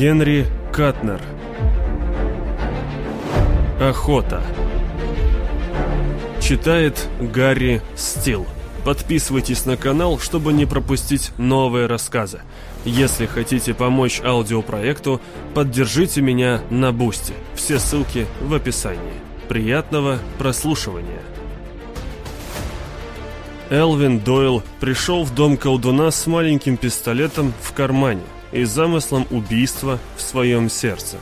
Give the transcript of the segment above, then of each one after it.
Генри Катнер Охота Читает Гарри Стил Подписывайтесь на канал, чтобы не пропустить новые рассказы. Если хотите помочь аудиопроекту, поддержите меня на Boosty. Все ссылки в описании. Приятного прослушивания. Элвин Дойл пришел в дом колдуна с маленьким пистолетом в кармане и замыслом убийства в своем сердце.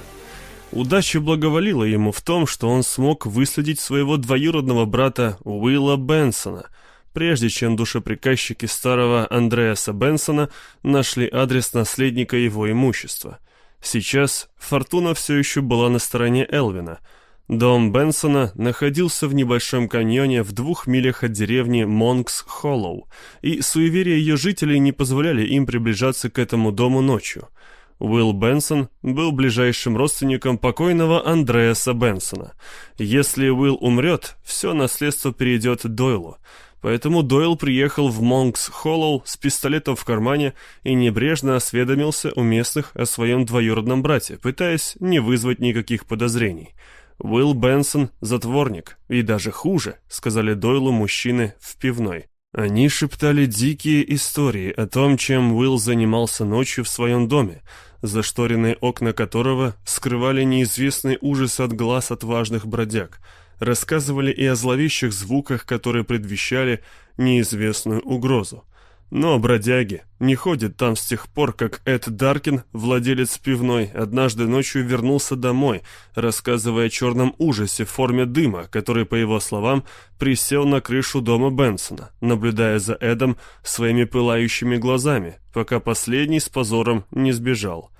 Удача благоволила ему в том, что он смог выследить своего двоюродного брата Уилла Бенсона – прежде чем душеприказчики старого Андреаса Бенсона нашли адрес наследника его имущества. Сейчас Фортуна все еще была на стороне Элвина. Дом Бенсона находился в небольшом каньоне в двух милях от деревни Монкс-Холлоу, и суеверия ее жителей не позволяли им приближаться к этому дому ночью. Уилл Бенсон был ближайшим родственником покойного Андреаса Бенсона. Если Уилл умрет, все наследство перейдет Дойлу – Поэтому Дойл приехал в Монкс-Холлоу с пистолетом в кармане и небрежно осведомился у местных о своем двоюродном брате, пытаясь не вызвать никаких подозрений. Уилл Бенсон — затворник, и даже хуже, сказали Дойлу мужчины в пивной. Они шептали дикие истории о том, чем Уилл занимался ночью в своем доме, зашторенные окна которого скрывали неизвестный ужас от глаз отважных бродяг — рассказывали и о зловещих звуках, которые предвещали неизвестную угрозу. Но бродяги не ходят там с тех пор, как Эд Даркин, владелец пивной, однажды ночью вернулся домой, рассказывая о черном ужасе в форме дыма, который, по его словам, присел на крышу дома Бенсона, наблюдая за Эдом своими пылающими глазами, пока последний с позором не сбежал.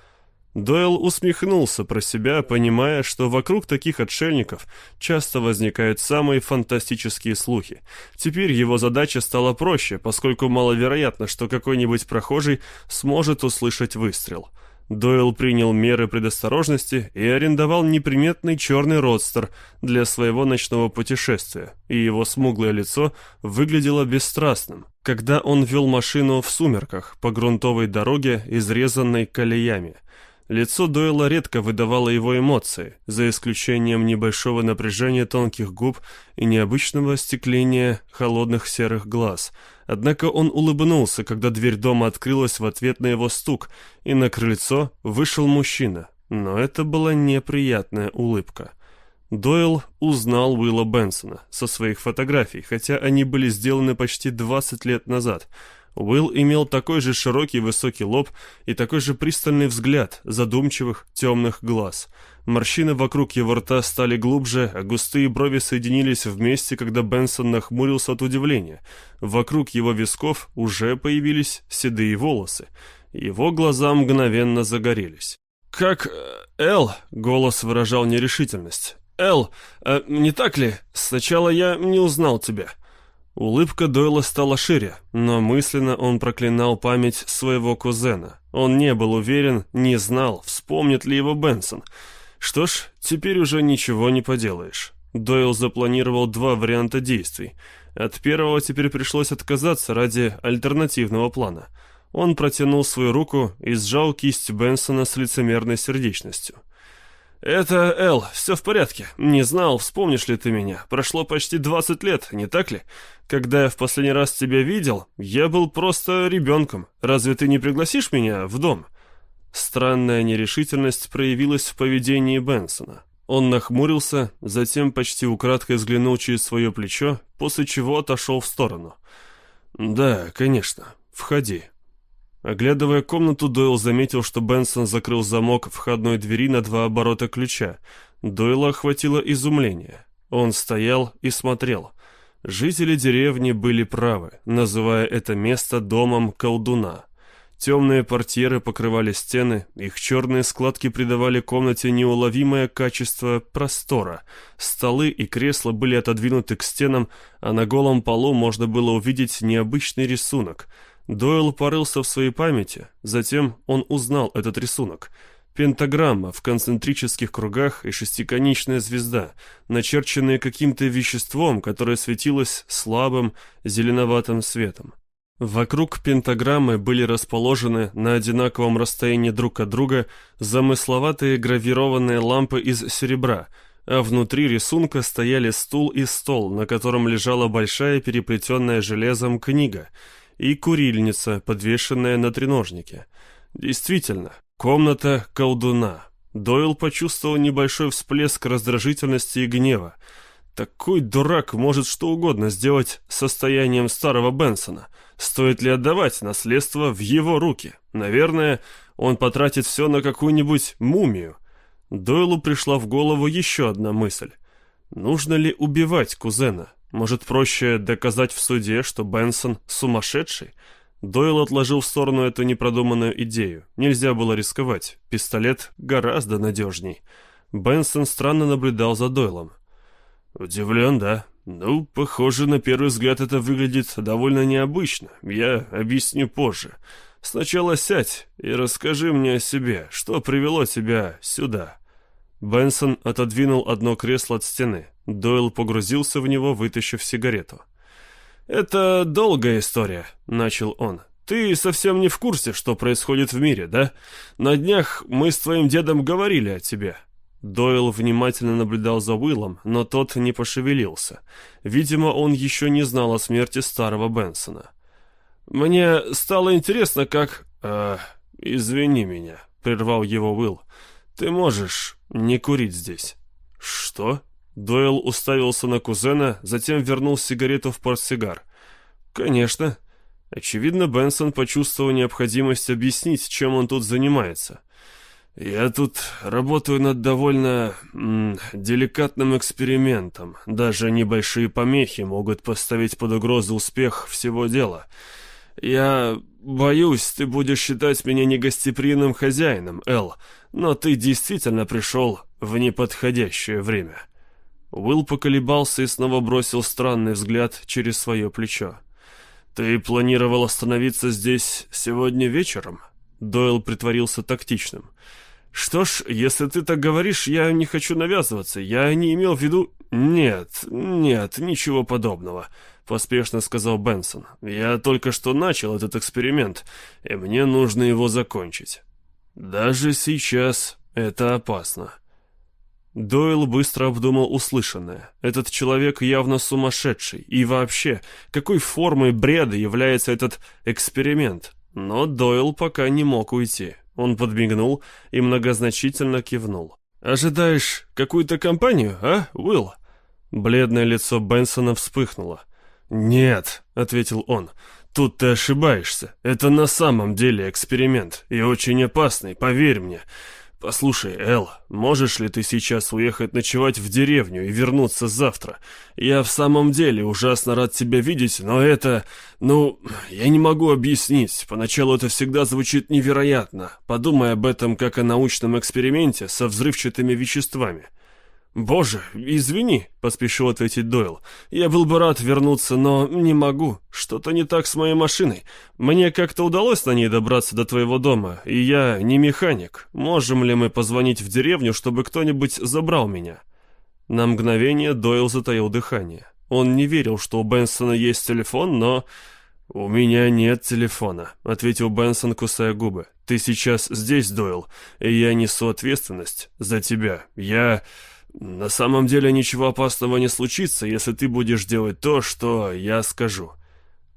Дойл усмехнулся про себя, понимая, что вокруг таких отшельников часто возникают самые фантастические слухи. Теперь его задача стала проще, поскольку маловероятно, что какой-нибудь прохожий сможет услышать выстрел. Дойл принял меры предосторожности и арендовал неприметный черный родстер для своего ночного путешествия, и его смуглое лицо выглядело бесстрастным, когда он вел машину в сумерках по грунтовой дороге, изрезанной колеями – Лицо Дойла редко выдавало его эмоции, за исключением небольшого напряжения тонких губ и необычного остекления холодных серых глаз. Однако он улыбнулся, когда дверь дома открылась в ответ на его стук, и на крыльцо вышел мужчина. Но это была неприятная улыбка. Дойл узнал Уилла Бенсона со своих фотографий, хотя они были сделаны почти 20 лет назад – Уилл имел такой же широкий высокий лоб и такой же пристальный взгляд задумчивых темных глаз. Морщины вокруг его рта стали глубже, а густые брови соединились вместе, когда Бенсон нахмурился от удивления. Вокруг его висков уже появились седые волосы. Его глаза мгновенно загорелись. «Как... Э, Эл?» — голос выражал нерешительность. «Эл, э, не так ли? Сначала я не узнал тебя». Улыбка Дойла стала шире, но мысленно он проклинал память своего кузена. Он не был уверен, не знал, вспомнит ли его Бенсон. Что ж, теперь уже ничего не поделаешь. Дойл запланировал два варианта действий. От первого теперь пришлось отказаться ради альтернативного плана. Он протянул свою руку и сжал кисть Бенсона с лицемерной сердечностью. «Это Эл, все в порядке. Не знал, вспомнишь ли ты меня. Прошло почти 20 лет, не так ли? Когда я в последний раз тебя видел, я был просто ребенком. Разве ты не пригласишь меня в дом?» Странная нерешительность проявилась в поведении Бенсона. Он нахмурился, затем почти украдкой взглянул через свое плечо, после чего отошел в сторону. «Да, конечно. Входи». Оглядывая комнату, Дойл заметил, что Бенсон закрыл замок входной двери на два оборота ключа. Дойла охватило изумление. Он стоял и смотрел. Жители деревни были правы, называя это место домом колдуна. Темные портьеры покрывали стены, их черные складки придавали комнате неуловимое качество простора. Столы и кресла были отодвинуты к стенам, а на голом полу можно было увидеть необычный рисунок — Дойл порылся в своей памяти, затем он узнал этот рисунок. Пентаграмма в концентрических кругах и шестиконечная звезда, начерченные каким-то веществом, которое светилось слабым зеленоватым светом. Вокруг пентаграммы были расположены на одинаковом расстоянии друг от друга замысловатые гравированные лампы из серебра, а внутри рисунка стояли стул и стол, на котором лежала большая переплетенная железом книга, и курильница, подвешенная на треножнике. Действительно, комната колдуна. Дойл почувствовал небольшой всплеск раздражительности и гнева. Такой дурак может что угодно сделать с состоянием старого Бенсона — Стоит ли отдавать наследство в его руки? Наверное, он потратит все на какую-нибудь мумию. Дойлу пришла в голову еще одна мысль. Нужно ли убивать кузена? Может, проще доказать в суде, что Бенсон сумасшедший? Дойл отложил в сторону эту непродуманную идею. Нельзя было рисковать. Пистолет гораздо надежней. Бенсон странно наблюдал за Дойлом. «Удивлен, да? «Ну, похоже, на первый взгляд это выглядит довольно необычно. Я объясню позже. Сначала сядь и расскажи мне о себе, что привело тебя сюда». Бенсон отодвинул одно кресло от стены. Дойл погрузился в него, вытащив сигарету. «Это долгая история», — начал он. «Ты совсем не в курсе, что происходит в мире, да? На днях мы с твоим дедом говорили о тебе. Дойл внимательно наблюдал за Уиллом, но тот не пошевелился. Видимо, он еще не знал о смерти старого Бенсона. «Мне стало интересно, как...» «Э, извини меня», — прервал его Уилл. «Ты можешь не курить здесь». «Что?» Дойл уставился на кузена, затем вернул сигарету в портсигар. «Конечно». Очевидно, Бенсон почувствовал необходимость объяснить, чем он тут занимается. «Я тут работаю над довольно м, деликатным экспериментом. Даже небольшие помехи могут поставить под угрозу успех всего дела. Я боюсь, ты будешь считать меня негостеприимным хозяином, Эл, но ты действительно пришел в неподходящее время». Уилл поколебался и снова бросил странный взгляд через свое плечо. «Ты планировал остановиться здесь сегодня вечером?» Дойл притворился тактичным. «Что ж, если ты так говоришь, я не хочу навязываться. Я не имел в виду...» «Нет, нет, ничего подобного», — поспешно сказал Бенсон. «Я только что начал этот эксперимент, и мне нужно его закончить. Даже сейчас это опасно». Дойл быстро обдумал услышанное. Этот человек явно сумасшедший. И вообще, какой формой бреда является этот эксперимент? Но Дойл пока не мог уйти. Он подмигнул и многозначительно кивнул. «Ожидаешь какую-то компанию, а, Уилл?» Бледное лицо Бенсона вспыхнуло. «Нет», — ответил он, — «тут ты ошибаешься. Это на самом деле эксперимент, и очень опасный, поверь мне. «Послушай, Эл, можешь ли ты сейчас уехать ночевать в деревню и вернуться завтра? Я в самом деле ужасно рад тебя видеть, но это... Ну, я не могу объяснить. Поначалу это всегда звучит невероятно. Подумай об этом как о научном эксперименте со взрывчатыми веществами. «Боже, извини», — поспешил ответить Дойл. «Я был бы рад вернуться, но не могу. Что-то не так с моей машиной. Мне как-то удалось на ней добраться до твоего дома, и я не механик. Можем ли мы позвонить в деревню, чтобы кто-нибудь забрал меня?» На мгновение Дойл затаил дыхание. Он не верил, что у Бенсона есть телефон, но... «У меня нет телефона», — ответил Бенсон, кусая губы. «Ты сейчас здесь, Дойл, и я несу ответственность за тебя. Я...» На самом деле ничего опасного не случится, если ты будешь делать то, что я скажу.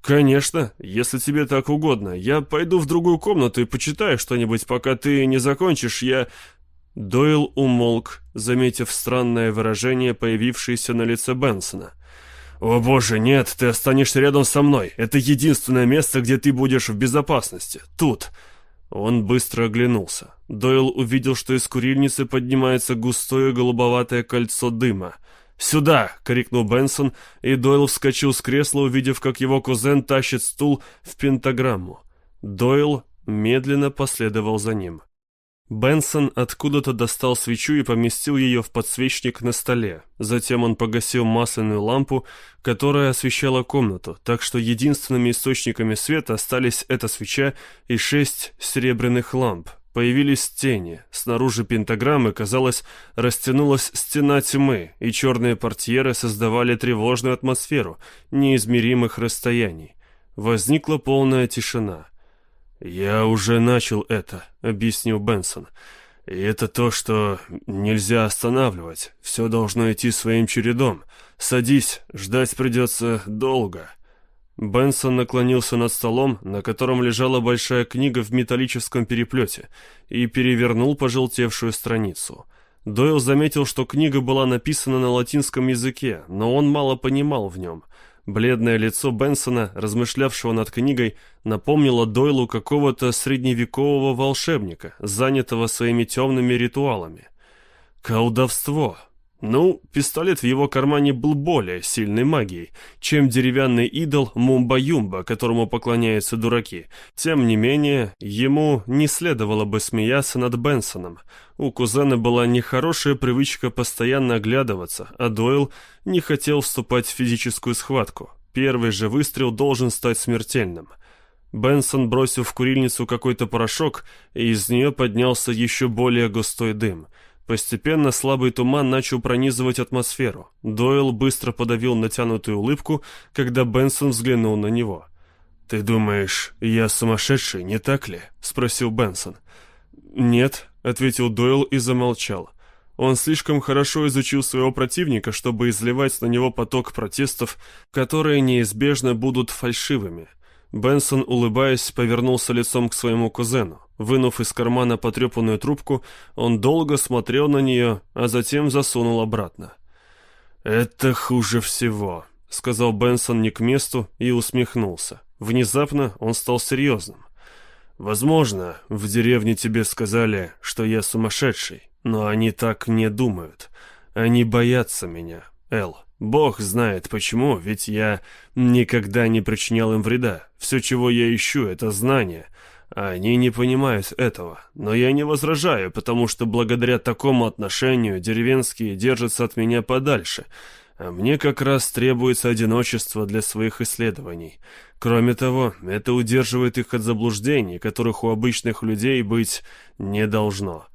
Конечно, если тебе так угодно. Я пойду в другую комнату и почитаю что-нибудь, пока ты не закончишь. Я Дойл умолк, заметив странное выражение, появившееся на лице Бенсона. «О боже, нет, ты останешься рядом со мной. Это единственное место, где ты будешь в безопасности. Тут». Он быстро оглянулся. Дойл увидел, что из курильницы поднимается густое голубоватое кольцо дыма. «Сюда!» — крикнул Бенсон, и Дойл вскочил с кресла, увидев, как его кузен тащит стул в пентаграмму. Дойл медленно последовал за ним. Бенсон откуда-то достал свечу и поместил ее в подсвечник на столе. Затем он погасил масляную лампу, которая освещала комнату, так что единственными источниками света остались эта свеча и шесть серебряных ламп. Появились тени. Снаружи пентаграммы, казалось, растянулась стена тьмы, и черные портьеры создавали тревожную атмосферу неизмеримых расстояний. Возникла полная тишина. «Я уже начал это», — объяснил Бенсон. «И это то, что нельзя останавливать. Все должно идти своим чередом. Садись, ждать придется долго». Бенсон наклонился над столом, на котором лежала большая книга в металлическом переплете, и перевернул пожелтевшую страницу. Дойл заметил, что книга была написана на латинском языке, но он мало понимал в нем. Бледное лицо Бенсона, размышлявшего над книгой, напомнило Дойлу какого-то средневекового волшебника, занятого своими темными ритуалами. «Колдовство», ну, пистолет в его кармане был более сильной магией, чем деревянный идол Мумба-Юмба, которому поклоняются дураки. Тем не менее, ему не следовало бы смеяться над Бенсоном. У кузена была нехорошая привычка постоянно оглядываться, а Дойл не хотел вступать в физическую схватку. Первый же выстрел должен стать смертельным. Бенсон бросил в курильницу какой-то порошок, и из нее поднялся еще более густой дым — Постепенно слабый туман начал пронизывать атмосферу. Дойл быстро подавил натянутую улыбку, когда Бенсон взглянул на него. «Ты думаешь, я сумасшедший, не так ли?» — спросил Бенсон. «Нет», — ответил Дойл и замолчал. Он слишком хорошо изучил своего противника, чтобы изливать на него поток протестов, которые неизбежно будут фальшивыми. Бенсон, улыбаясь, повернулся лицом к своему кузену. Вынув из кармана потрепанную трубку, он долго смотрел на нее, а затем засунул обратно. «Это хуже всего», — сказал Бенсон не к месту и усмехнулся. Внезапно он стал серьезным. «Возможно, в деревне тебе сказали, что я сумасшедший, но они так не думают. Они боятся меня, Эл». Бог знает почему, ведь я никогда не причинял им вреда. Все, чего я ищу, это знания. Они не понимают этого. Но я не возражаю, потому что благодаря такому отношению деревенские держатся от меня подальше. А мне как раз требуется одиночество для своих исследований. Кроме того, это удерживает их от заблуждений, которых у обычных людей быть не должно.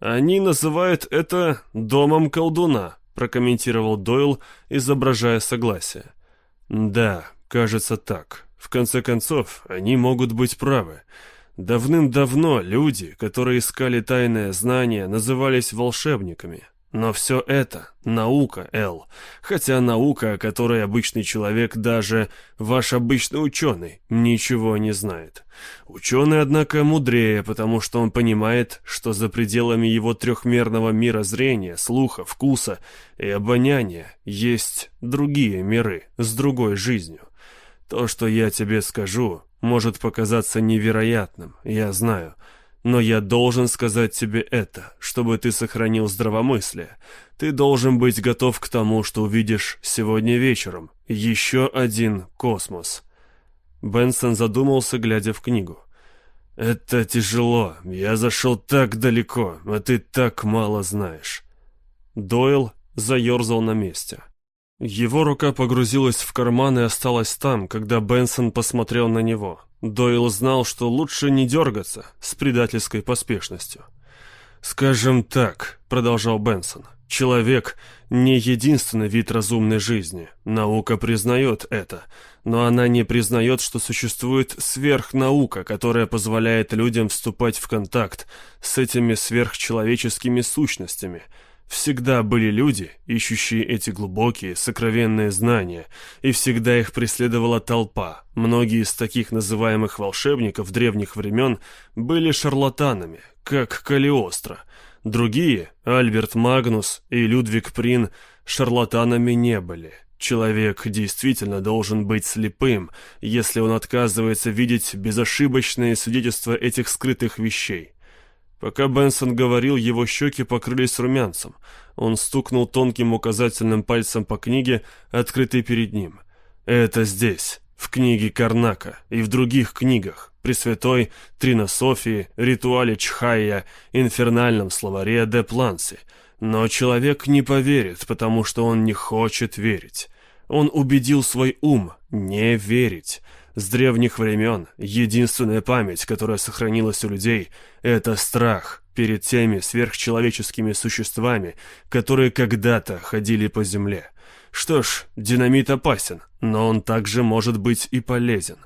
Они называют это «домом колдуна», прокомментировал Дойл, изображая согласие. «Да, кажется так. В конце концов, они могут быть правы. Давным-давно люди, которые искали тайное знание, назывались волшебниками. Но все это — наука, Эл. Хотя наука, о которой обычный человек, даже ваш обычный ученый, ничего не знает. Ученый, однако, мудрее, потому что он понимает, что за пределами его трехмерного мира зрения, слуха, вкуса и обоняния есть другие миры с другой жизнью. То, что я тебе скажу, может показаться невероятным, я знаю — но я должен сказать тебе это, чтобы ты сохранил здравомыслие. Ты должен быть готов к тому, что увидишь сегодня вечером. Еще один космос». Бенсон задумался, глядя в книгу. «Это тяжело. Я зашел так далеко, а ты так мало знаешь». Дойл заерзал на месте. Его рука погрузилась в карман и осталась там, когда Бенсон посмотрел на него. Дойл знал, что лучше не дергаться с предательской поспешностью. «Скажем так», — продолжал Бенсон, — «человек — не единственный вид разумной жизни. Наука признает это, но она не признает, что существует сверхнаука, которая позволяет людям вступать в контакт с этими сверхчеловеческими сущностями — Всегда были люди, ищущие эти глубокие, сокровенные знания, и всегда их преследовала толпа. Многие из таких называемых волшебников древних времен были шарлатанами, как Калиостро. Другие, Альберт Магнус и Людвиг Прин, шарлатанами не были. Человек действительно должен быть слепым, если он отказывается видеть безошибочные свидетельства этих скрытых вещей. Пока Бенсон говорил, его щеки покрылись румянцем. Он стукнул тонким указательным пальцем по книге, открытой перед ним. «Это здесь, в книге Карнака и в других книгах, Пресвятой Тринософии, Ритуале Чхайя, Инфернальном словаре де Планси. Но человек не поверит, потому что он не хочет верить. Он убедил свой ум не верить». С древних времен единственная память, которая сохранилась у людей, это страх перед теми сверхчеловеческими существами, которые когда-то ходили по земле. Что ж, динамит опасен, но он также может быть и полезен.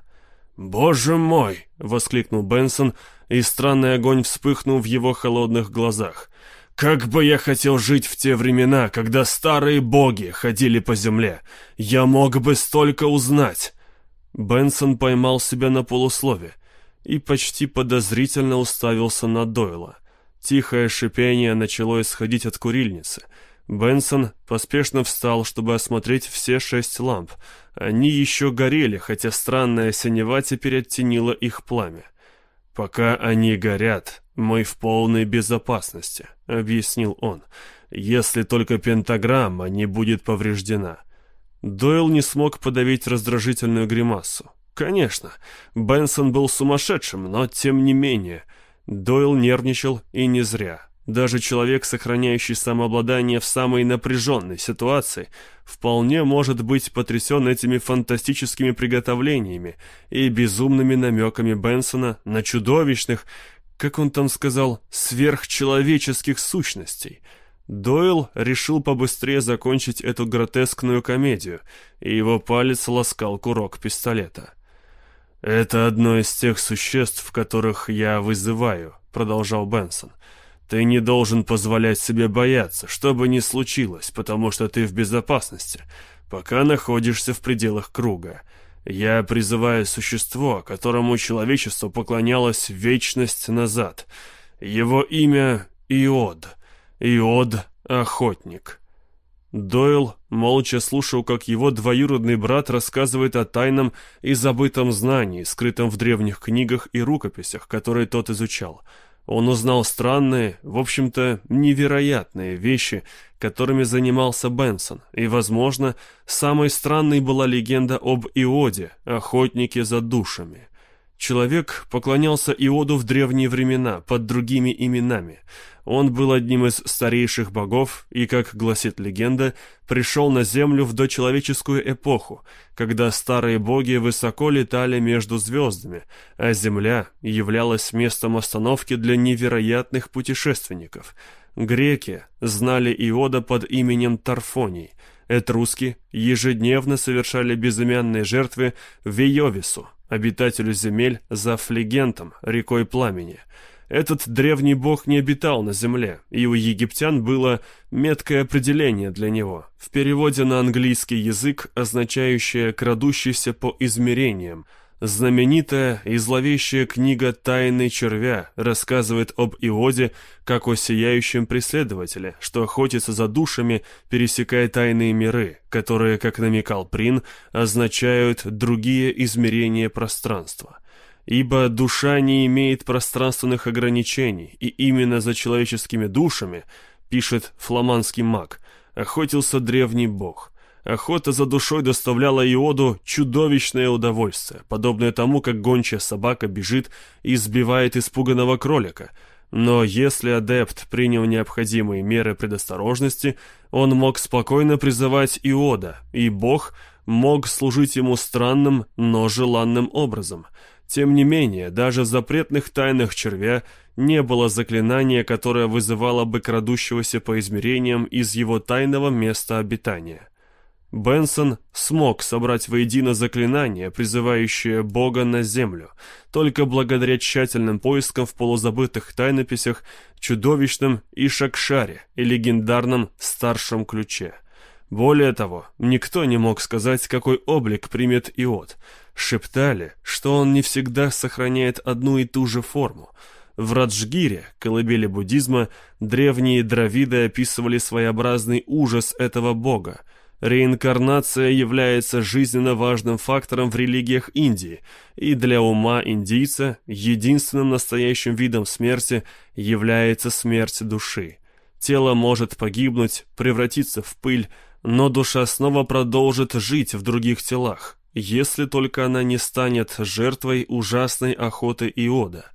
«Боже мой!» — воскликнул Бенсон, и странный огонь вспыхнул в его холодных глазах. «Как бы я хотел жить в те времена, когда старые боги ходили по земле! Я мог бы столько узнать!» Бенсон поймал себя на полуслове и почти подозрительно уставился на Дойла. Тихое шипение начало исходить от курильницы. Бенсон поспешно встал, чтобы осмотреть все шесть ламп. Они еще горели, хотя странная синева теперь оттенила их пламя. «Пока они горят, мы в полной безопасности», — объяснил он. «Если только пентаграмма не будет повреждена». Дойл не смог подавить раздражительную гримасу. Конечно, Бенсон был сумасшедшим, но тем не менее. Дойл нервничал и не зря. Даже человек, сохраняющий самообладание в самой напряженной ситуации, вполне может быть потрясен этими фантастическими приготовлениями и безумными намеками Бенсона на чудовищных, как он там сказал, сверхчеловеческих сущностей — Дойл решил побыстрее закончить эту гротескную комедию, и его палец ласкал курок пистолета. «Это одно из тех существ, которых я вызываю», — продолжал Бенсон. «Ты не должен позволять себе бояться, что бы ни случилось, потому что ты в безопасности, пока находишься в пределах круга. Я призываю существо, которому человечество поклонялось вечность назад. Его имя — Иод». Иод — охотник. Дойл молча слушал, как его двоюродный брат рассказывает о тайном и забытом знании, скрытом в древних книгах и рукописях, которые тот изучал. Он узнал странные, в общем-то, невероятные вещи, которыми занимался Бенсон, и, возможно, самой странной была легенда об Иоде, охотнике за душами. Человек поклонялся Иоду в древние времена под другими именами. Он был одним из старейших богов и, как гласит легенда, пришел на Землю в дочеловеческую эпоху, когда старые боги высоко летали между звездами, а Земля являлась местом остановки для невероятных путешественников. Греки знали Иода под именем Тарфоний. Этруски ежедневно совершали безымянные жертвы Вейовису, обитателю земель за Флегентом, рекой Пламени. Этот древний бог не обитал на земле, и у египтян было меткое определение для него, в переводе на английский язык, означающее «крадущийся по измерениям», Знаменитая и зловещая книга «Тайны червя» рассказывает об Иоде как о сияющем преследователе, что охотится за душами, пересекая тайные миры, которые, как намекал Прин, означают другие измерения пространства. Ибо душа не имеет пространственных ограничений, и именно за человеческими душами, пишет фламандский маг, охотился древний бог – Охота за душой доставляла Иоду чудовищное удовольствие, подобное тому, как гончая собака бежит и сбивает испуганного кролика. Но если адепт принял необходимые меры предосторожности, он мог спокойно призывать Иода, и Бог мог служить ему странным, но желанным образом. Тем не менее, даже в запретных тайнах червя не было заклинания, которое вызывало бы крадущегося по измерениям из его тайного места обитания. Бенсон смог собрать воедино заклинание, призывающее Бога на землю, только благодаря тщательным поискам в полузабытых тайнописях, чудовищном и шакшаре и легендарном старшем ключе. Более того, никто не мог сказать, какой облик примет Иод. Шептали, что он не всегда сохраняет одну и ту же форму. В Раджгире, колыбели буддизма, древние дравиды описывали своеобразный ужас этого бога – Реинкарнация является жизненно важным фактором в религиях Индии, и для ума индийца единственным настоящим видом смерти является смерть души. Тело может погибнуть, превратиться в пыль, но душа снова продолжит жить в других телах, если только она не станет жертвой ужасной охоты Иода.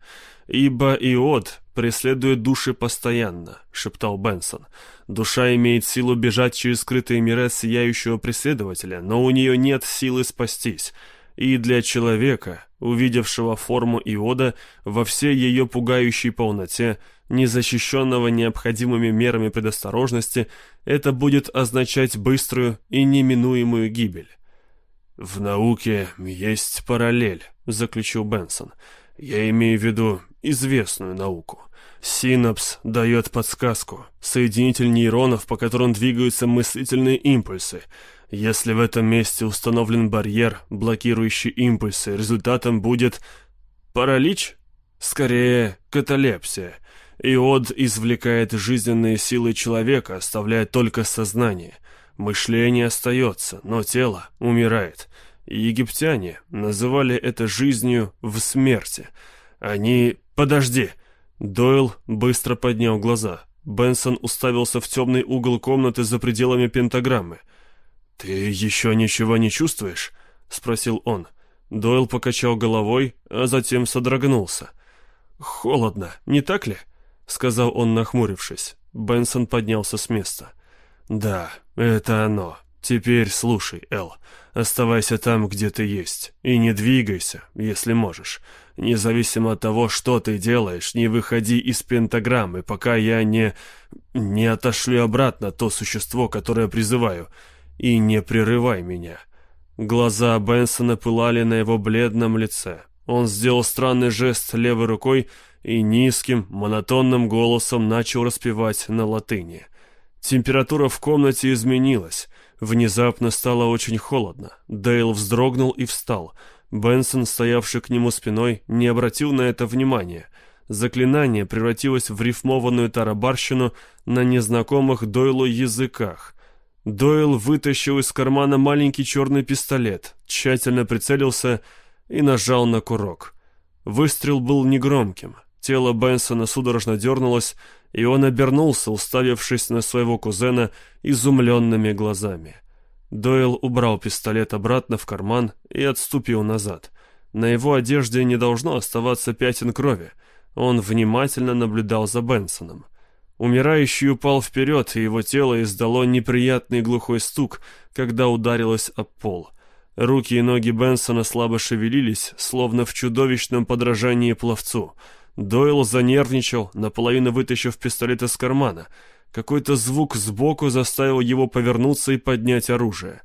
Ибо Иод преследует души постоянно», — шептал Бенсон. «Душа имеет силу бежать через скрытые миры сияющего преследователя, но у нее нет силы спастись. и для человека, увидевшего форму Иода во всей ее пугающей полноте, незащищенного необходимыми мерами предосторожности, это будет означать быструю и неминуемую гибель. «В науке есть параллель», — заключил Бенсон. «Я имею в виду известную науку. Синапс дает подсказку, соединитель нейронов, по которым двигаются мыслительные импульсы. Если в этом месте установлен барьер, блокирующий импульсы, результатом будет паралич? Скорее, каталепсия. Иод извлекает жизненные силы человека, оставляя только сознание. Мышление остается, но тело умирает. Египтяне называли это жизнью в смерти. Они... Подожди! Дойл быстро поднял глаза. Бенсон уставился в темный угол комнаты за пределами пентаграммы. «Ты еще ничего не чувствуешь?» — спросил он. Дойл покачал головой, а затем содрогнулся. «Холодно, не так ли?» — сказал он, нахмурившись. Бенсон поднялся с места. «Да, это оно. Теперь слушай, Эл. Оставайся там, где ты есть. И не двигайся, если можешь. Независимо от того, что ты делаешь, не выходи из пентаграммы, пока я не... не отошлю обратно то существо, которое призываю. И не прерывай меня». Глаза Бенсона пылали на его бледном лице. Он сделал странный жест левой рукой и низким, монотонным голосом начал распевать на латыни. Температура в комнате изменилась. Внезапно стало очень холодно. Дейл вздрогнул и встал. Бенсон, стоявший к нему спиной, не обратил на это внимания. Заклинание превратилось в рифмованную тарабарщину на незнакомых Дойлу языках. Дойл вытащил из кармана маленький черный пистолет, тщательно прицелился и нажал на курок. Выстрел был негромким. Тело Бенсона судорожно дернулось, и он обернулся, уставившись на своего кузена изумленными глазами. Дойл убрал пистолет обратно в карман и отступил назад. На его одежде не должно оставаться пятен крови. Он внимательно наблюдал за Бенсоном. Умирающий упал вперед, и его тело издало неприятный глухой стук, когда ударилось об пол. Руки и ноги Бенсона слабо шевелились, словно в чудовищном подражании пловцу. Дойл занервничал, наполовину вытащив пистолет из кармана — какой-то звук сбоку заставил его повернуться и поднять оружие.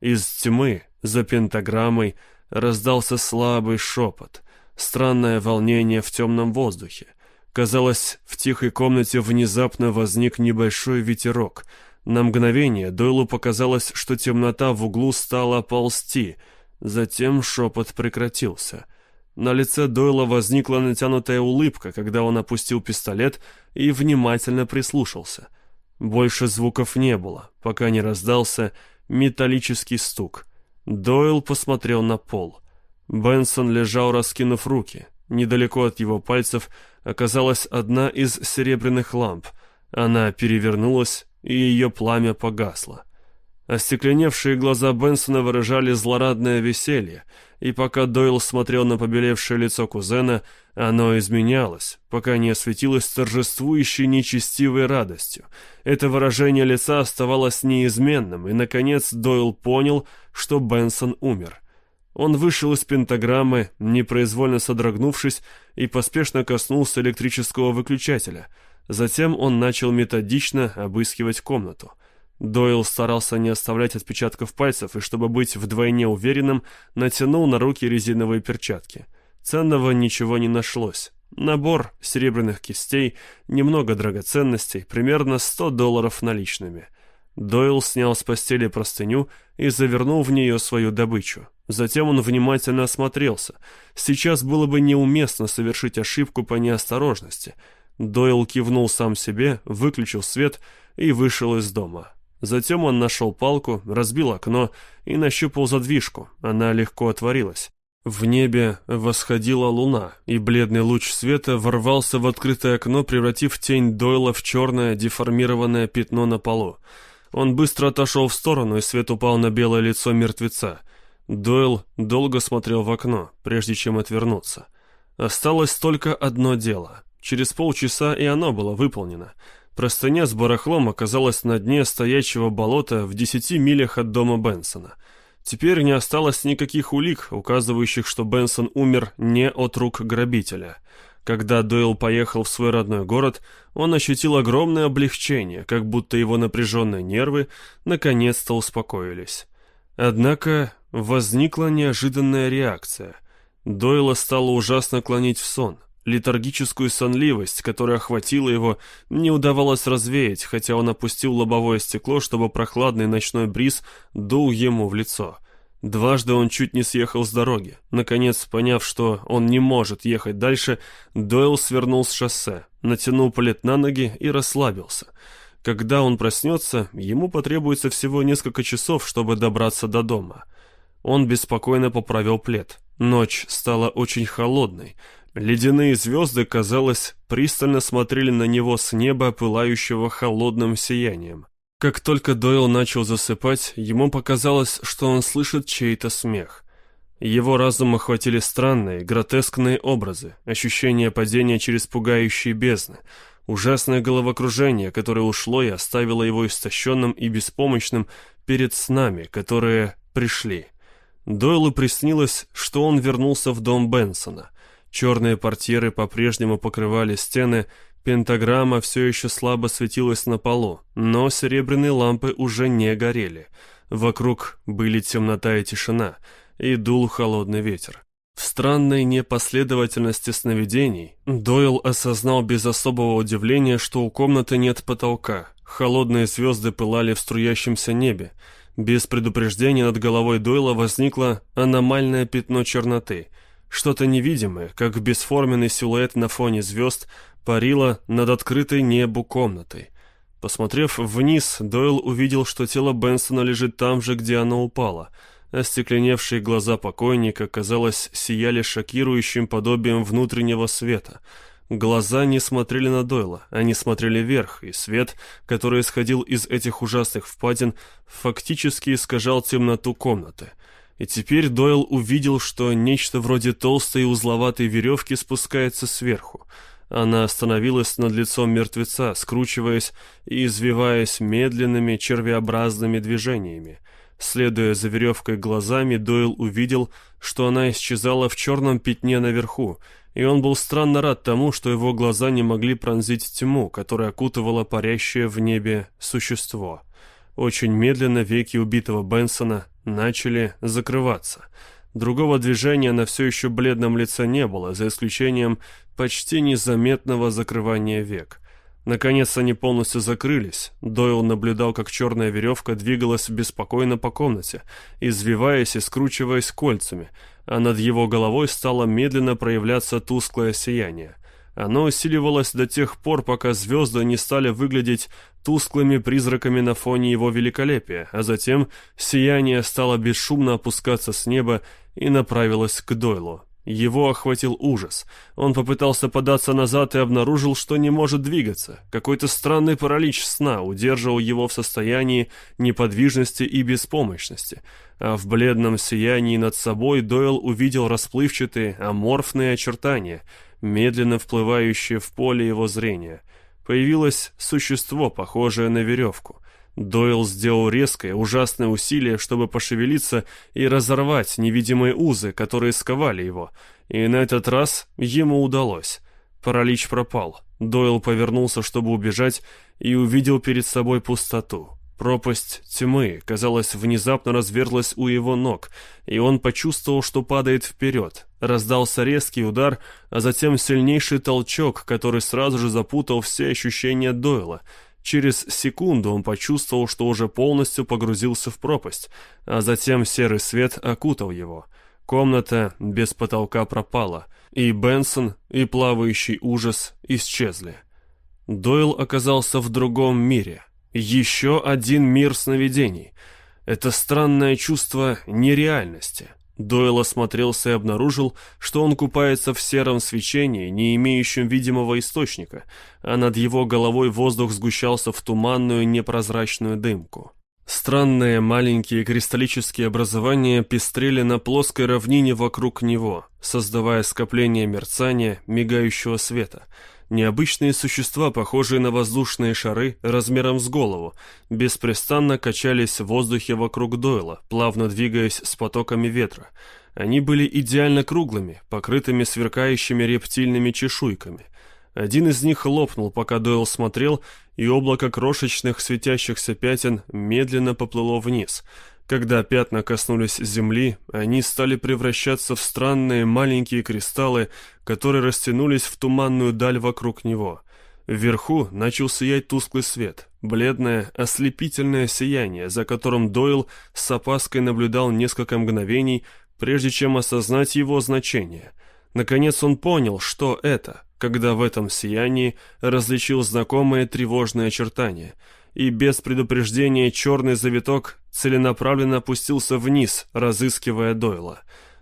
Из тьмы, за пентаграммой, раздался слабый шепот, странное волнение в темном воздухе. Казалось, в тихой комнате внезапно возник небольшой ветерок. На мгновение Дойлу показалось, что темнота в углу стала ползти. Затем шепот прекратился — на лице Дойла возникла натянутая улыбка, когда он опустил пистолет и внимательно прислушался. Больше звуков не было, пока не раздался металлический стук. Дойл посмотрел на пол. Бенсон лежал, раскинув руки. Недалеко от его пальцев оказалась одна из серебряных ламп. Она перевернулась, и ее пламя погасло. Остекленевшие глаза Бенсона выражали злорадное веселье, и пока Дойл смотрел на побелевшее лицо кузена, оно изменялось, пока не осветилось торжествующей нечестивой радостью. Это выражение лица оставалось неизменным, и, наконец, Дойл понял, что Бенсон умер. Он вышел из пентаграммы, непроизвольно содрогнувшись, и поспешно коснулся электрического выключателя. Затем он начал методично обыскивать комнату. Дойл старался не оставлять отпечатков пальцев и, чтобы быть вдвойне уверенным, натянул на руки резиновые перчатки. Ценного ничего не нашлось. Набор серебряных кистей, немного драгоценностей, примерно 100 долларов наличными. Дойл снял с постели простыню и завернул в нее свою добычу. Затем он внимательно осмотрелся. Сейчас было бы неуместно совершить ошибку по неосторожности. Дойл кивнул сам себе, выключил свет и вышел из дома. Затем он нашел палку, разбил окно и нащупал задвижку. Она легко отворилась. В небе восходила луна, и бледный луч света ворвался в открытое окно, превратив тень Дойла в черное деформированное пятно на полу. Он быстро отошел в сторону, и свет упал на белое лицо мертвеца. Дойл долго смотрел в окно, прежде чем отвернуться. Осталось только одно дело. Через полчаса и оно было выполнено — Простыня с барахлом оказалась на дне стоячего болота в десяти милях от дома Бенсона. Теперь не осталось никаких улик, указывающих, что Бенсон умер не от рук грабителя. Когда Дойл поехал в свой родной город, он ощутил огромное облегчение, как будто его напряженные нервы наконец-то успокоились. Однако возникла неожиданная реакция. Дойла стало ужасно клонить в сон. Летаргическую сонливость, которая охватила его, не удавалось развеять, хотя он опустил лобовое стекло, чтобы прохладный ночной бриз дул ему в лицо. Дважды он чуть не съехал с дороги. Наконец, поняв, что он не может ехать дальше, Дойл свернул с шоссе, натянул палет на ноги и расслабился. Когда он проснется, ему потребуется всего несколько часов, чтобы добраться до дома. Он беспокойно поправил плед. Ночь стала очень холодной, Ледяные звезды, казалось, пристально смотрели на него с неба, пылающего холодным сиянием. Как только Дойл начал засыпать, ему показалось, что он слышит чей-то смех. Его разум охватили странные, гротескные образы, ощущение падения через пугающие бездны, ужасное головокружение, которое ушло и оставило его истощенным и беспомощным перед снами, которые пришли. Дойлу приснилось, что он вернулся в дом Бенсона — Черные портьеры по-прежнему покрывали стены, пентаграмма все еще слабо светилась на полу, но серебряные лампы уже не горели. Вокруг были темнота и тишина, и дул холодный ветер. В странной непоследовательности сновидений Дойл осознал без особого удивления, что у комнаты нет потолка. Холодные звезды пылали в струящемся небе. Без предупреждения над головой Дойла возникло аномальное пятно черноты — что-то невидимое, как бесформенный силуэт на фоне звезд, парило над открытой небу комнатой. Посмотрев вниз, Дойл увидел, что тело Бенсона лежит там же, где оно упало. Остекленевшие глаза покойника, казалось, сияли шокирующим подобием внутреннего света. Глаза не смотрели на Дойла, они смотрели вверх, и свет, который исходил из этих ужасных впадин, фактически искажал темноту комнаты — и теперь Дойл увидел, что нечто вроде толстой узловатой веревки спускается сверху. Она остановилась над лицом мертвеца, скручиваясь и извиваясь медленными червеобразными движениями. Следуя за веревкой глазами, Дойл увидел, что она исчезала в черном пятне наверху, и он был странно рад тому, что его глаза не могли пронзить тьму, которая окутывала парящее в небе существо. Очень медленно веки убитого Бенсона начали закрываться. Другого движения на все еще бледном лице не было, за исключением почти незаметного закрывания век. Наконец они полностью закрылись. Дойл наблюдал, как черная веревка двигалась беспокойно по комнате, извиваясь и скручиваясь кольцами, а над его головой стало медленно проявляться тусклое сияние. Оно усиливалось до тех пор, пока звезды не стали выглядеть тусклыми призраками на фоне его великолепия, а затем сияние стало бесшумно опускаться с неба и направилось к Дойлу. Его охватил ужас. Он попытался податься назад и обнаружил, что не может двигаться. Какой-то странный паралич сна удерживал его в состоянии неподвижности и беспомощности. А в бледном сиянии над собой Дойл увидел расплывчатые, аморфные очертания — медленно вплывающее в поле его зрения. Появилось существо, похожее на веревку. Дойл сделал резкое, ужасное усилие, чтобы пошевелиться и разорвать невидимые узы, которые сковали его. И на этот раз ему удалось. Паралич пропал. Дойл повернулся, чтобы убежать, и увидел перед собой пустоту. Пропасть тьмы, казалось, внезапно разверзлась у его ног, и он почувствовал, что падает вперед. Раздался резкий удар, а затем сильнейший толчок, который сразу же запутал все ощущения Дойла. Через секунду он почувствовал, что уже полностью погрузился в пропасть, а затем серый свет окутал его. Комната без потолка пропала, и Бенсон, и плавающий ужас исчезли. Дойл оказался в другом мире — еще один мир сновидений. Это странное чувство нереальности. Дойл осмотрелся и обнаружил, что он купается в сером свечении, не имеющем видимого источника, а над его головой воздух сгущался в туманную непрозрачную дымку. Странные маленькие кристаллические образования пестрели на плоской равнине вокруг него, создавая скопление мерцания, мигающего света — необычные существа, похожие на воздушные шары размером с голову, беспрестанно качались в воздухе вокруг Дойла, плавно двигаясь с потоками ветра. Они были идеально круглыми, покрытыми сверкающими рептильными чешуйками. Один из них лопнул, пока Дойл смотрел, и облако крошечных светящихся пятен медленно поплыло вниз — когда пятна коснулись земли, они стали превращаться в странные маленькие кристаллы, которые растянулись в туманную даль вокруг него. Вверху начал сиять тусклый свет, бледное, ослепительное сияние, за которым Дойл с опаской наблюдал несколько мгновений, прежде чем осознать его значение. Наконец он понял, что это, когда в этом сиянии различил знакомые тревожные очертания — и без предупреждения черный завиток целенаправленно опустился вниз, разыскивая Дойла.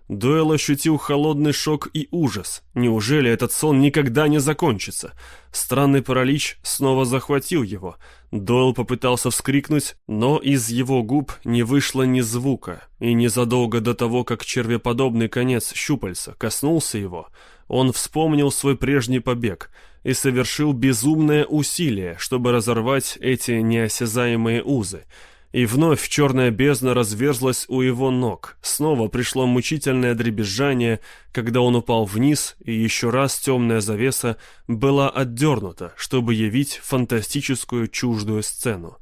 Дойл ощутил холодный шок и ужас. Неужели этот сон никогда не закончится? Странный паралич снова захватил его. Дойл попытался вскрикнуть, но из его губ не вышло ни звука, и незадолго до того, как червеподобный конец щупальца коснулся его, он вспомнил свой прежний побег и совершил безумное усилие, чтобы разорвать эти неосязаемые узы. И вновь черная бездна разверзлась у его ног. Снова пришло мучительное дребезжание, когда он упал вниз, и еще раз темная завеса была отдернута, чтобы явить фантастическую чуждую сцену.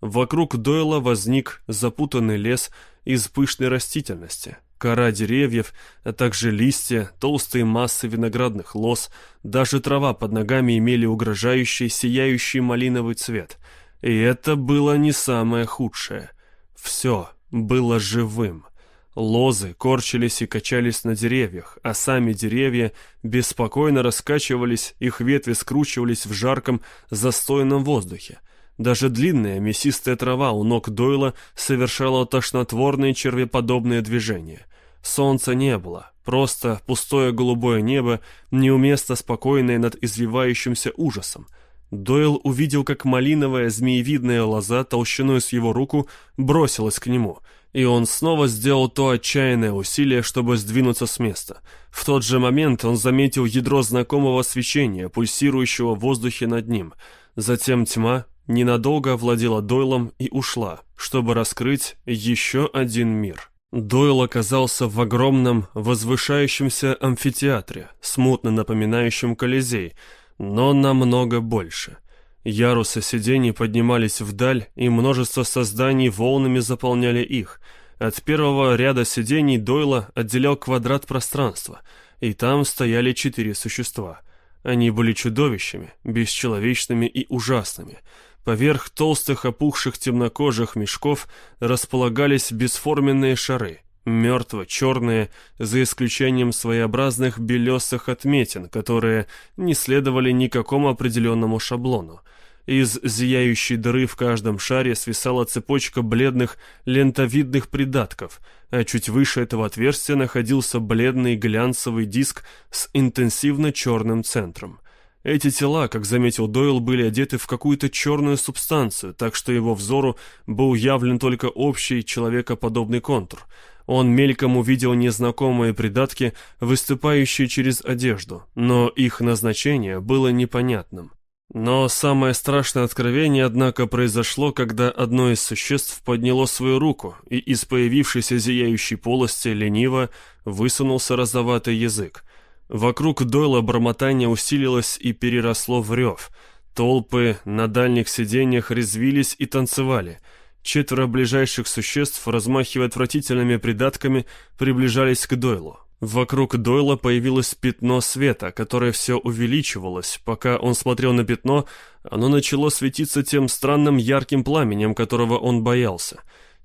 Вокруг Дойла возник запутанный лес из пышной растительности. Кора деревьев, а также листья, толстые массы виноградных лоз, даже трава под ногами имели угрожающий сияющий малиновый цвет. И это было не самое худшее. Все было живым. Лозы корчились и качались на деревьях, а сами деревья беспокойно раскачивались, их ветви скручивались в жарком, застойном воздухе. Даже длинная мясистая трава у ног Дойла совершала тошнотворные червеподобные движения. Солнца не было, просто пустое голубое небо, неуместно спокойное над извивающимся ужасом. Дойл увидел, как малиновая змеевидная лоза толщиной с его руку бросилась к нему, и он снова сделал то отчаянное усилие, чтобы сдвинуться с места. В тот же момент он заметил ядро знакомого свечения, пульсирующего в воздухе над ним. Затем тьма ненадолго овладела Дойлом и ушла, чтобы раскрыть еще один мир. Дойл оказался в огромном, возвышающемся амфитеатре, смутно напоминающем Колизей, но намного больше. Ярусы сидений поднимались вдаль, и множество созданий волнами заполняли их. От первого ряда сидений Дойла отделял квадрат пространства, и там стояли четыре существа. Они были чудовищами, бесчеловечными и ужасными — Поверх толстых опухших темнокожих мешков располагались бесформенные шары, мертво-черные, за исключением своеобразных белесых отметин, которые не следовали никакому определенному шаблону. Из зияющей дыры в каждом шаре свисала цепочка бледных лентовидных придатков, а чуть выше этого отверстия находился бледный глянцевый диск с интенсивно черным центром. Эти тела, как заметил Дойл, были одеты в какую-то черную субстанцию, так что его взору был явлен только общий человекоподобный контур. Он мельком увидел незнакомые придатки, выступающие через одежду, но их назначение было непонятным. Но самое страшное откровение, однако, произошло, когда одно из существ подняло свою руку, и из появившейся зияющей полости лениво высунулся розоватый язык. Вокруг Дойла бормотание усилилось и переросло в рев. Толпы на дальних сиденьях резвились и танцевали. Четверо ближайших существ, размахивая отвратительными придатками, приближались к Дойлу. Вокруг Дойла появилось пятно света, которое все увеличивалось. Пока он смотрел на пятно, оно начало светиться тем странным ярким пламенем, которого он боялся.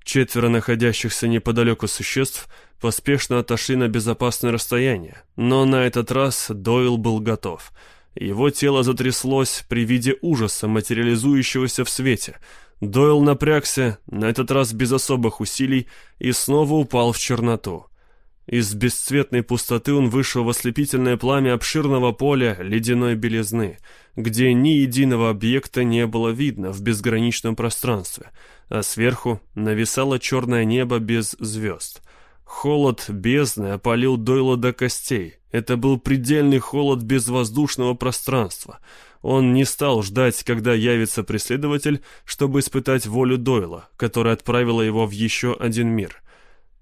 Четверо находящихся неподалеку существ поспешно отошли на безопасное расстояние, но на этот раз Дойл был готов. Его тело затряслось при виде ужаса, материализующегося в свете. Дойл напрягся, на этот раз без особых усилий, и снова упал в черноту. Из бесцветной пустоты он вышел в ослепительное пламя обширного поля ледяной белизны, где ни единого объекта не было видно в безграничном пространстве, а сверху нависало черное небо без звезд. Холод бездны опалил Дойла до костей. Это был предельный холод безвоздушного пространства. Он не стал ждать, когда явится преследователь, чтобы испытать волю Дойла, которая отправила его в еще один мир.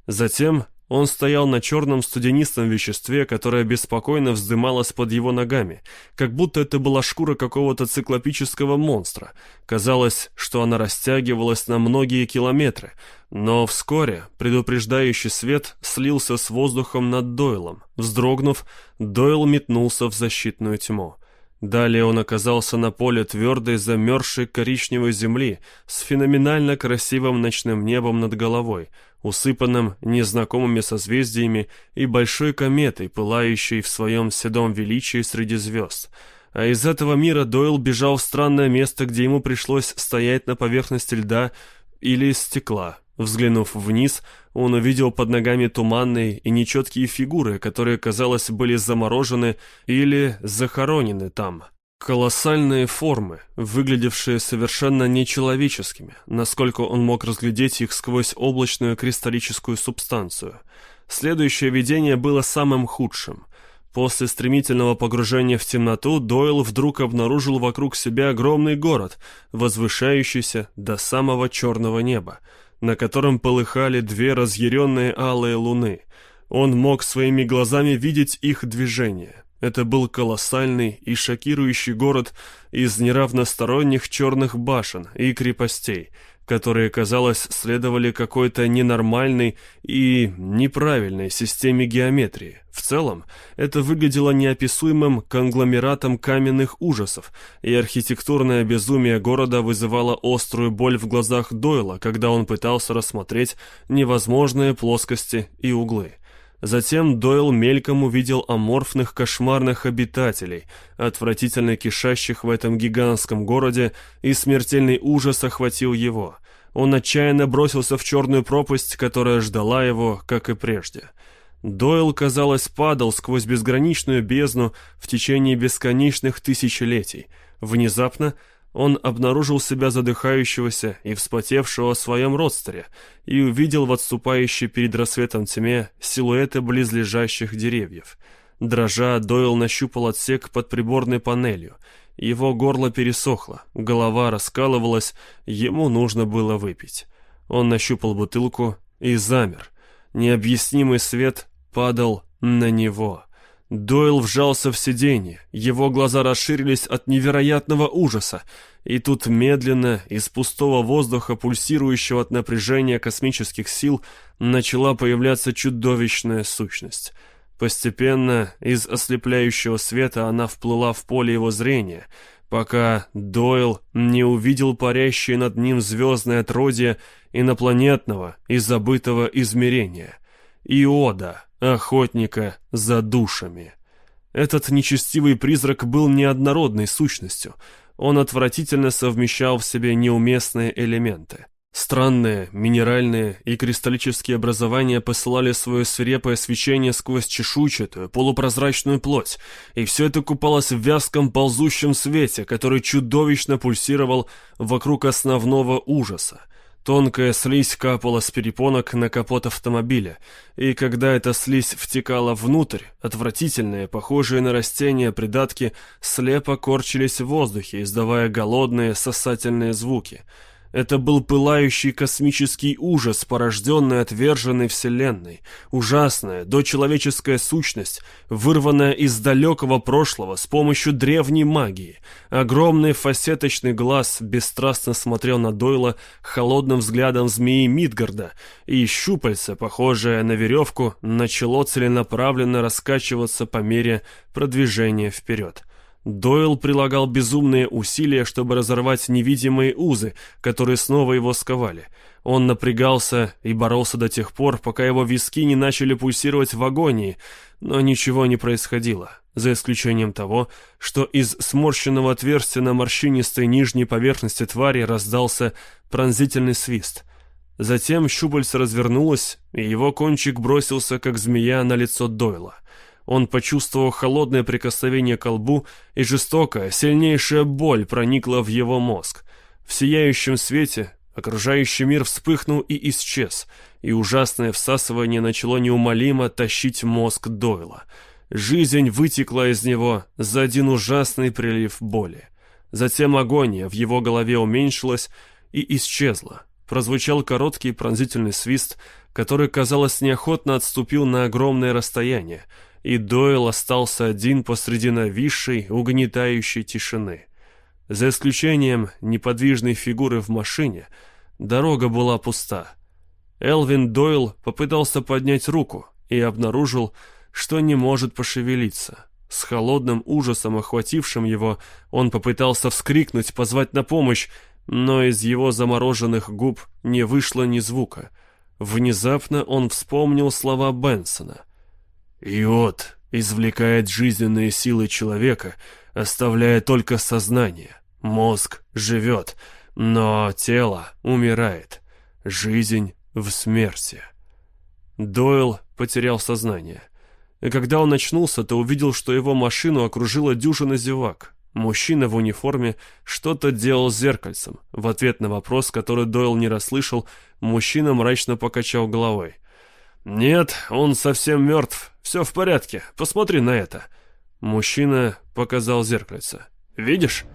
Затем он стоял на черном студенистом веществе, которое беспокойно вздымалось под его ногами, как будто это была шкура какого-то циклопического монстра. Казалось, что она растягивалась на многие километры, но вскоре предупреждающий свет слился с воздухом над Дойлом. Вздрогнув, Дойл метнулся в защитную тьму. Далее он оказался на поле твердой замерзшей коричневой земли с феноменально красивым ночным небом над головой, усыпанным незнакомыми созвездиями и большой кометой, пылающей в своем седом величии среди звезд. А из этого мира Дойл бежал в странное место, где ему пришлось стоять на поверхности льда или стекла. Взглянув вниз, он увидел под ногами туманные и нечеткие фигуры, которые, казалось, были заморожены или захоронены там. Колоссальные формы, выглядевшие совершенно нечеловеческими, насколько он мог разглядеть их сквозь облачную кристаллическую субстанцию. Следующее видение было самым худшим. После стремительного погружения в темноту Дойл вдруг обнаружил вокруг себя огромный город, возвышающийся до самого черного неба, на котором полыхали две разъяренные алые луны. Он мог своими глазами видеть их движение. Это был колоссальный и шокирующий город из неравносторонних черных башен и крепостей, которые, казалось, следовали какой-то ненормальной и неправильной системе геометрии. В целом, это выглядело неописуемым конгломератом каменных ужасов, и архитектурное безумие города вызывало острую боль в глазах Дойла, когда он пытался рассмотреть невозможные плоскости и углы. Затем Дойл мельком увидел аморфных кошмарных обитателей, отвратительно кишащих в этом гигантском городе, и смертельный ужас охватил его. Он отчаянно бросился в черную пропасть, которая ждала его, как и прежде. Дойл, казалось, падал сквозь безграничную бездну в течение бесконечных тысячелетий. Внезапно он обнаружил себя задыхающегося и вспотевшего в своем родстере и увидел в отступающей перед рассветом тьме силуэты близлежащих деревьев. Дрожа, Дойл нащупал отсек под приборной панелью. Его горло пересохло, голова раскалывалась, ему нужно было выпить. Он нащупал бутылку и замер. Необъяснимый свет падал на него. Дойл вжался в сиденье, его глаза расширились от невероятного ужаса, и тут медленно, из пустого воздуха, пульсирующего от напряжения космических сил, начала появляться чудовищная сущность. Постепенно, из ослепляющего света она вплыла в поле его зрения, пока Дойл не увидел парящее над ним звездное отродье инопланетного и забытого измерения. Иода — охотника за душами. Этот нечестивый призрак был неоднородной сущностью. Он отвратительно совмещал в себе неуместные элементы. Странные, минеральные и кристаллические образования посылали свое свирепое свечение сквозь чешуйчатую, полупрозрачную плоть, и все это купалось в вязком ползущем свете, который чудовищно пульсировал вокруг основного ужаса — Тонкая слизь капала с перепонок на капот автомобиля, и когда эта слизь втекала внутрь, отвратительные, похожие на растения придатки, слепо корчились в воздухе, издавая голодные сосательные звуки — это был пылающий космический ужас, порожденный отверженной Вселенной. Ужасная, дочеловеческая сущность, вырванная из далекого прошлого с помощью древней магии. Огромный фасеточный глаз бесстрастно смотрел на Дойла холодным взглядом змеи Мидгарда, и щупальце, похожее на веревку, начало целенаправленно раскачиваться по мере продвижения вперед. Дойл прилагал безумные усилия, чтобы разорвать невидимые узы, которые снова его сковали. Он напрягался и боролся до тех пор, пока его виски не начали пульсировать в агонии, но ничего не происходило, за исключением того, что из сморщенного отверстия на морщинистой нижней поверхности твари раздался пронзительный свист. Затем щупальце развернулось, и его кончик бросился, как змея, на лицо Дойла. Он почувствовал холодное прикосновение к лбу, и жестокая, сильнейшая боль проникла в его мозг. В сияющем свете окружающий мир вспыхнул и исчез, и ужасное всасывание начало неумолимо тащить мозг Дойла. Жизнь вытекла из него за один ужасный прилив боли. Затем агония в его голове уменьшилась и исчезла. Прозвучал короткий пронзительный свист, который, казалось, неохотно отступил на огромное расстояние, и Дойл остался один посреди нависшей, угнетающей тишины. За исключением неподвижной фигуры в машине, дорога была пуста. Элвин Дойл попытался поднять руку и обнаружил, что не может пошевелиться. С холодным ужасом, охватившим его, он попытался вскрикнуть, позвать на помощь, но из его замороженных губ не вышло ни звука. Внезапно он вспомнил слова Бенсона. «Иод извлекает жизненные силы человека, оставляя только сознание. Мозг живет, но тело умирает. Жизнь в смерти». Дойл потерял сознание — и когда он очнулся, то увидел, что его машину окружила дюжина зевак. Мужчина в униформе что-то делал с зеркальцем. В ответ на вопрос, который Дойл не расслышал, мужчина мрачно покачал головой. «Нет, он совсем мертв. Все в порядке. Посмотри на это». Мужчина показал зеркальце. «Видишь?»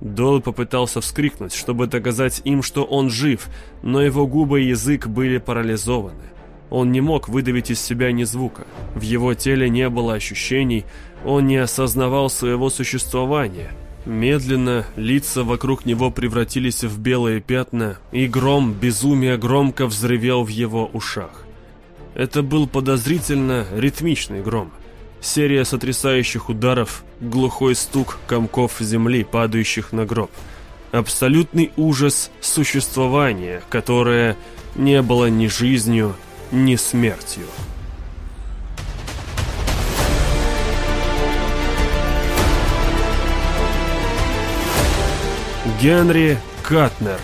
Дойл попытался вскрикнуть, чтобы доказать им, что он жив, но его губы и язык были парализованы. Он не мог выдавить из себя ни звука. В его теле не было ощущений, он не осознавал своего существования. Медленно лица вокруг него превратились в белые пятна, и гром безумия громко взрывел в его ушах. Это был подозрительно ритмичный гром. Серия сотрясающих ударов, глухой стук комков земли, падающих на гроб. Абсолютный ужас существования, которое не было ни жизнью, не смертью. Генри Катнер.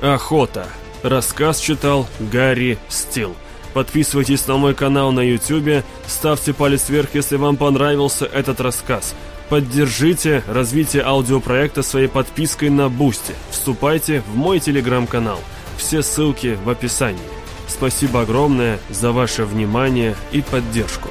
Охота. Рассказ читал Гарри Стил. Подписывайтесь на мой канал на YouTube, ставьте палец вверх, если вам понравился этот рассказ. Поддержите развитие аудиопроекта своей подпиской на Boosty. Вступайте в мой телеграм-канал. Все ссылки в описании. Спасибо огромное за ваше внимание и поддержку.